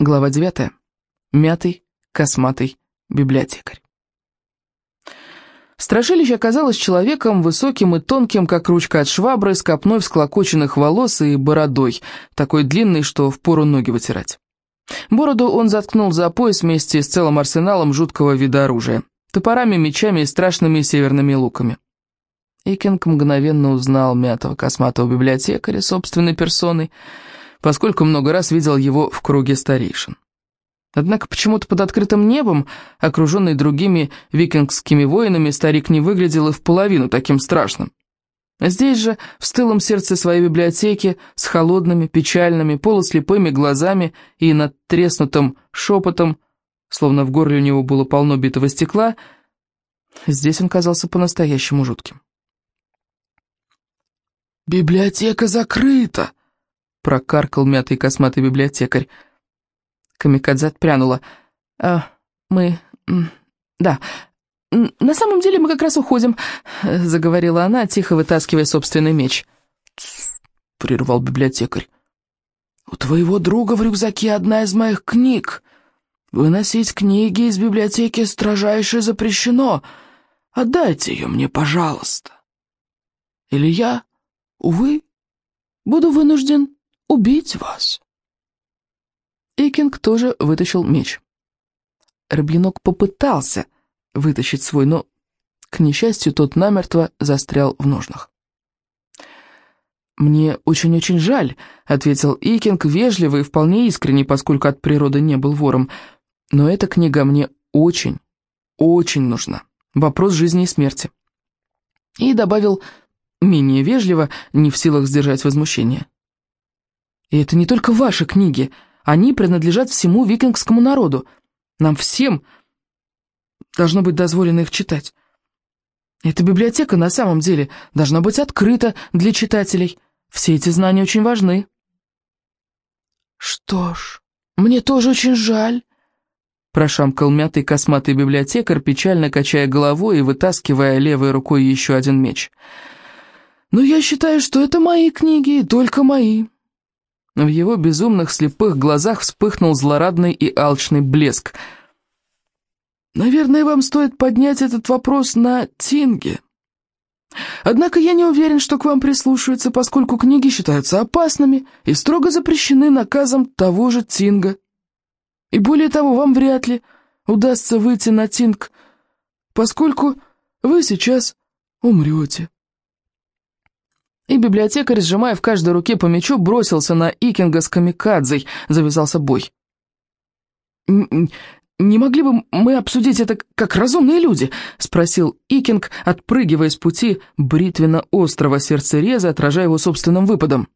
Глава 9. Мятый, косматый библиотекарь. Страшилище оказалось человеком высоким и тонким, как ручка от швабры, с копной всклокоченных волос и бородой, такой длинной, что впору ноги вытирать. Бороду он заткнул за пояс вместе с целым арсеналом жуткого вида оружия, топорами, мечами и страшными северными луками. Икинг мгновенно узнал мятого косматого библиотекаря собственной персоной, поскольку много раз видел его в круге старейшин. Однако почему-то под открытым небом, окруженный другими викингскими воинами, старик не выглядел и в половину таким страшным. Здесь же, в стылом сердце своей библиотеки, с холодными, печальными, полуслепыми глазами и над треснутым шепотом, словно в горле у него было полно битого стекла, здесь он казался по-настоящему жутким. «Библиотека закрыта!» Прокаркал мятый косматый библиотекарь. Камикадзе отпрянула. «А, мы... да, на самом деле мы как раз уходим», — заговорила она, тихо вытаскивая собственный меч. «Тсс», — прервал библиотекарь. «У твоего друга в рюкзаке одна из моих книг. Выносить книги из библиотеки строжайше запрещено. Отдайте ее мне, пожалуйста. Или я, увы, буду вынужден убить вас. Икинг тоже вытащил меч. Рыбленок попытался вытащить свой, но, к несчастью, тот намертво застрял в ножнах. «Мне очень-очень жаль», — ответил Икинг, вежливо и вполне искренне, поскольку от природы не был вором. «Но эта книга мне очень, очень нужна. Вопрос жизни и смерти». И добавил менее вежливо, не в силах сдержать возмущение. И это не только ваши книги. Они принадлежат всему викингскому народу. Нам всем должно быть дозволено их читать. Эта библиотека на самом деле должна быть открыта для читателей. Все эти знания очень важны. «Что ж, мне тоже очень жаль», — прошамкал мятый косматый библиотекарь, печально качая головой и вытаскивая левой рукой еще один меч. «Но я считаю, что это мои книги, только мои. В его безумных слепых глазах вспыхнул злорадный и алчный блеск. «Наверное, вам стоит поднять этот вопрос на Тинге. Однако я не уверен, что к вам прислушаются, поскольку книги считаются опасными и строго запрещены наказом того же Тинга. И более того, вам вряд ли удастся выйти на Тинг, поскольку вы сейчас умрете». И библиотекарь, сжимая в каждой руке по мячу, бросился на Икинга с камикадзой. Завязался бой. «Не могли бы мы обсудить это как разумные люди?» — спросил Икинг, отпрыгивая с пути бритвенно-острого сердцереза, отражая его собственным выпадом.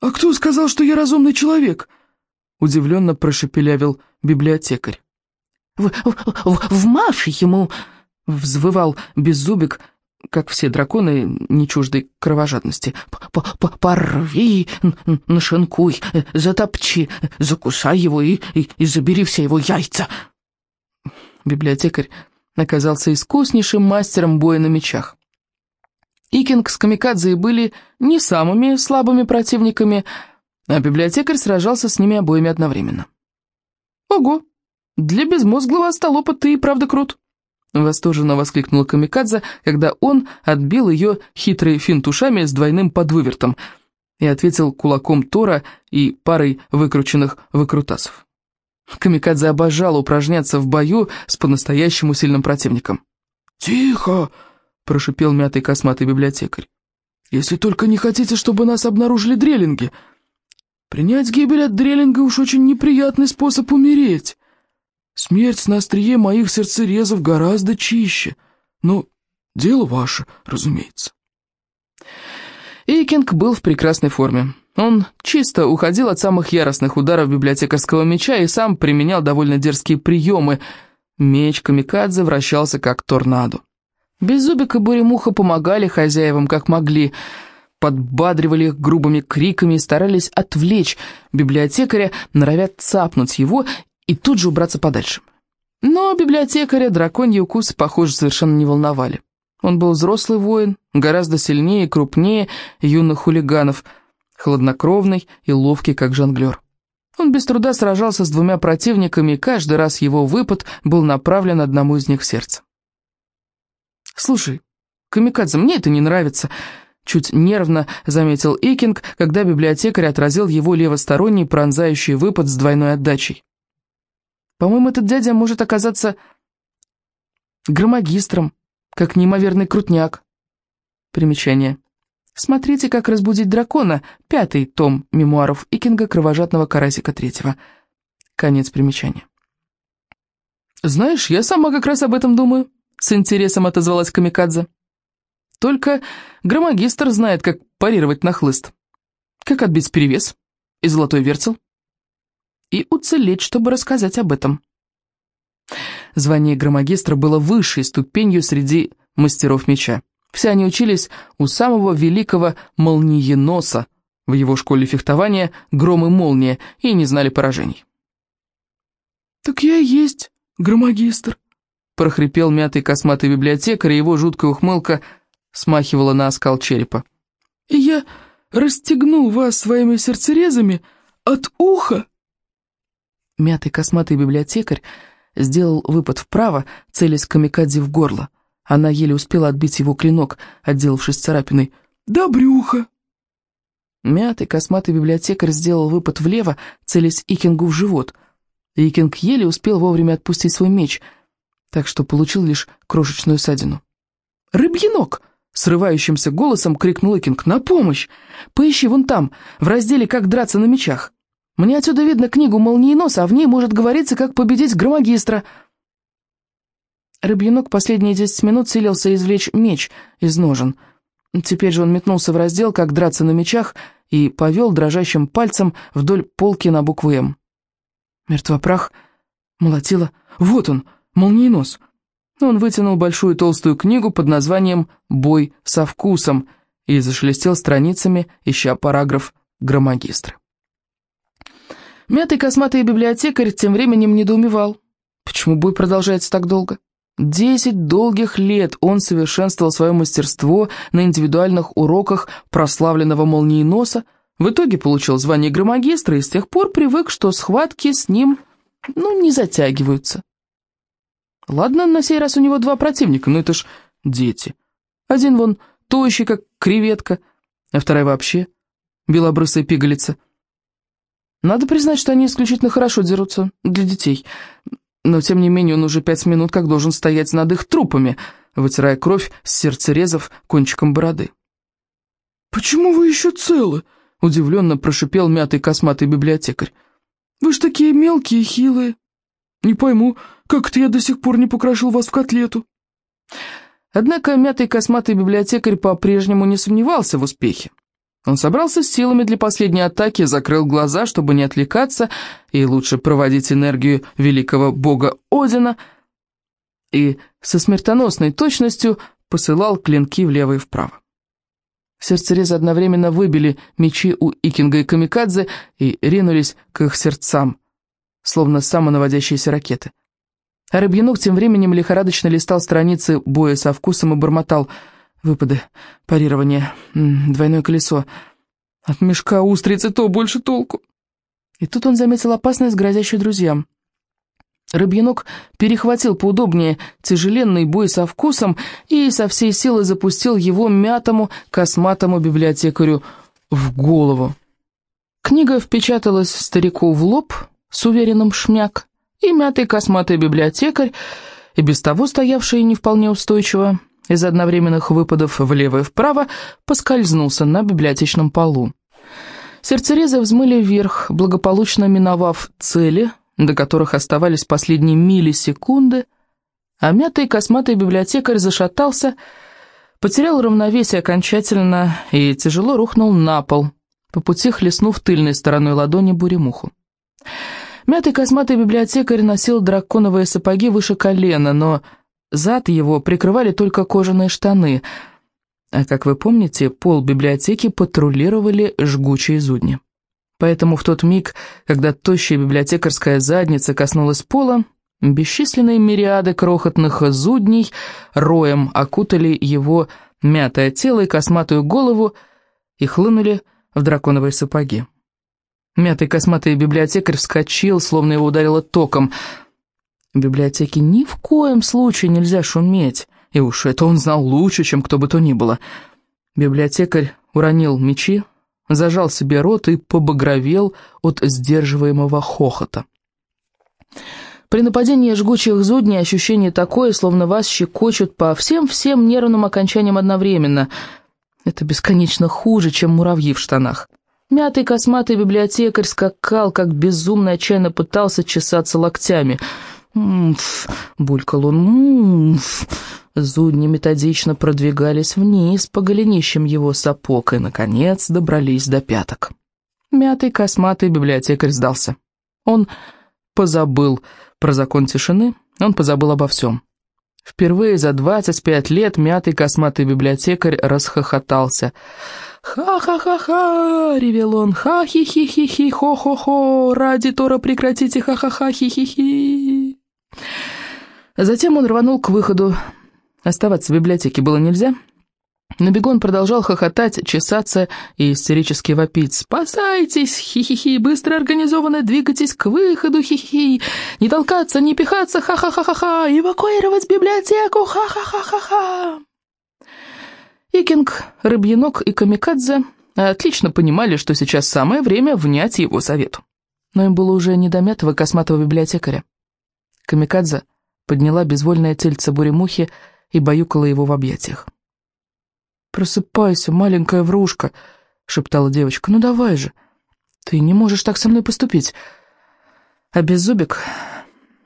«А кто сказал, что я разумный человек?» — удивленно прошепелявил библиотекарь. «В, в, в Маше ему!» — взвывал Беззубик, как все драконы, не чуждой кровожадности. «Порви, нашинкуй, затопчи, закусай его и, и, и забери все его яйца!» Библиотекарь оказался искуснейшим мастером боя на мечах. Икинг с Камикадзе были не самыми слабыми противниками, а библиотекарь сражался с ними обоими одновременно. «Ого! Для безмозглого остолопа ты и правда крут!» Восторженно воскликнула Камикадзе, когда он отбил ее хитрый финт ушами с двойным подвывертом и ответил кулаком Тора и парой выкрученных выкрутасов. Камикадзе обожал упражняться в бою с по-настоящему сильным противником. «Тихо!» — прошипел мятый косматый библиотекарь. «Если только не хотите, чтобы нас обнаружили дрелинги. Принять гибель от дрелинга уж очень неприятный способ умереть». Смерть на острие моих сердцерезов гораздо чище. Ну, дело ваше, разумеется. Икинг был в прекрасной форме. Он чисто уходил от самых яростных ударов библиотекарского меча и сам применял довольно дерзкие приемы. Меч Камикадзе вращался как торнадо. Беззубик и Буремуха помогали хозяевам как могли, подбадривали их грубыми криками и старались отвлечь библиотекаря, норовя цапнуть его и тут же убраться подальше. Но библиотекаря драконьи укусы, похоже, совершенно не волновали. Он был взрослый воин, гораздо сильнее и крупнее юных хулиганов, хладнокровный и ловкий, как жонглер. Он без труда сражался с двумя противниками, и каждый раз его выпад был направлен одному из них в сердце. «Слушай, Камикадзе, мне это не нравится», — чуть нервно заметил Икинг, когда библиотекарь отразил его левосторонний пронзающий выпад с двойной отдачей. «По-моему, этот дядя может оказаться громагистром, как неимоверный крутняк». Примечание. Смотрите, как разбудить дракона, пятый том мемуаров Икинга «Кровожадного карасика третьего». Конец примечания. «Знаешь, я сама как раз об этом думаю», — с интересом отозвалась Камикадзе. «Только громагистр знает, как парировать на хлыст. Как отбить перевес и золотой вертел. И уцелеть, чтобы рассказать об этом». Звание громагистра было высшей ступенью среди мастеров меча. Все они учились у самого великого молниеноса в его школе фехтования «Гром и молния» и не знали поражений. «Так я и есть громагистр», — прохрипел мятый косматый библиотекарь, и его жуткая ухмылка смахивала на оскал черепа. «И я расстегну вас своими сердцерезами от уха». Мятый косматый библиотекарь сделал выпад вправо, целясь камикадзе в горло. Она еле успела отбить его клинок, отделавшись царапиной. «Да брюха!» Мятый косматый библиотекарь сделал выпад влево, целясь Икингу в живот. Икинг еле успел вовремя отпустить свой меч, так что получил лишь крошечную ссадину. «Рыбьий ног!» — срывающимся голосом крикнул Икинг. «На помощь! Поищи вон там, в разделе «Как драться на мечах». Мне отсюда видно книгу «Молниеноса», а в ней может говориться, как победить громагистра». Рыбьенок последние десять минут силился извлечь меч из ножен. Теперь же он метнулся в раздел «Как драться на мечах» и повел дрожащим пальцем вдоль полки на букву «М». Мертвопрах молотила. «Вот он, молниенос!» Он вытянул большую толстую книгу под названием «Бой со вкусом» и зашелестел страницами, ища параграф громагистры. Мятый косматый библиотекарь тем временем недоумевал. Почему бой продолжается так долго? Десять долгих лет он совершенствовал свое мастерство на индивидуальных уроках прославленного молниеноса, в итоге получил звание громагистра и с тех пор привык, что схватки с ним, ну, не затягиваются. Ладно, на сей раз у него два противника, но это ж дети. Один вон тощий, как креветка, а вторая вообще белобрысая пигалица. Надо признать, что они исключительно хорошо дерутся для детей. Но, тем не менее, он уже пять минут как должен стоять над их трупами, вытирая кровь с сердцерезов кончиком бороды. «Почему вы еще целы?» — удивленно прошипел мятый косматый библиотекарь. «Вы ж такие мелкие и хилые. Не пойму, как это я до сих пор не покрошил вас в котлету». Однако мятый косматый библиотекарь по-прежнему не сомневался в успехе. Он собрался с силами для последней атаки, закрыл глаза, чтобы не отвлекаться, и лучше проводить энергию великого бога Одина, и со смертоносной точностью посылал клинки влево и вправо. Сердцерезы одновременно выбили мечи у Икинга и Камикадзе и ринулись к их сердцам, словно самонаводящиеся ракеты. А Рыбьянук тем временем лихорадочно листал страницы боя со вкусом и бормотал — Выпады, парирование, двойное колесо. От мешка устрицы то больше толку. И тут он заметил опасность, грозящую друзьям. Рыбьянок перехватил поудобнее тяжеленный бой со вкусом и со всей силы запустил его мятому косматому библиотекарю в голову. Книга впечаталась старику в лоб с уверенным шмяк, и мятый косматый библиотекарь, и без того стоявший не вполне устойчиво, из одновременных выпадов влево и вправо поскользнулся на библиотечном полу. Сердцерезы взмыли вверх, благополучно миновав цели, до которых оставались последние миллисекунды, а мятый косматый библиотекарь зашатался, потерял равновесие окончательно и тяжело рухнул на пол, по пути хлестнув тыльной стороной ладони буремуху. Мятый косматый библиотекарь носил драконовые сапоги выше колена, но Зад его прикрывали только кожаные штаны, а, как вы помните, пол библиотеки патрулировали жгучие зудни. Поэтому в тот миг, когда тощая библиотекарская задница коснулась пола, бесчисленные мириады крохотных зудней роем окутали его мятое тело и косматую голову и хлынули в драконовые сапоги. Мятый косматый библиотекарь вскочил, словно его ударило током. В библиотеке ни в коем случае нельзя шуметь, и уж это он знал лучше, чем кто бы то ни было. Библиотекарь уронил мечи, зажал себе рот и побагровел от сдерживаемого хохота. При нападении жгучих зудней ощущение такое, словно вас щекочут по всем-всем нервным окончаниям одновременно. Это бесконечно хуже, чем муравьи в штанах. Мятый косматый библиотекарь скакал, как безумно отчаянно пытался чесаться локтями. «Мф!» — булькал он. «Мф!» Зудни методично продвигались вниз по голенищам его сапог и, наконец, добрались до пяток. Мятый косматый библиотекарь сдался. Он позабыл про закон тишины, он позабыл обо всем. Впервые за 25 лет мятый косматый библиотекарь расхохотался. «Ха-ха-ха-ха!» — ревел он. «Ха-хи-хи-хи-хи! Хо-хо-хо! Ради Тора прекратите! Ха-ха-ха-хи-хи-хи!» Затем он рванул к выходу. Оставаться в библиотеке было нельзя. На бегу он продолжал хохотать, чесаться и истерически вопить. «Спасайтесь! Хи-хи-хи! Быстро организованно двигайтесь к выходу! Хи-хи! Не толкаться, не пихаться! Ха-ха-ха-ха-ха! Эвакуировать библиотеку! Ха-ха-ха-ха-ха!» Икинг, Рыбьенок и Камикадзе отлично понимали, что сейчас самое время внять его совету. Но им было уже не до мятого косматого библиотекаря. Камикадзе подняла безвольное тельце буремухи и баюкала его в объятиях. «Просыпайся, маленькая врушка», — шептала девочка. «Ну давай же, ты не можешь так со мной поступить». А Беззубик,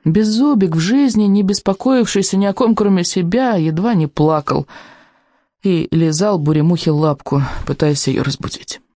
Беззубик в жизни, не беспокоившийся ни о ком, кроме себя, едва не плакал и лизал буремухе лапку, пытаясь ее разбудить.